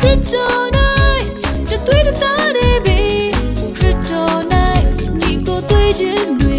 kryptonite 这对的大 baby kryptonite 你给我对着对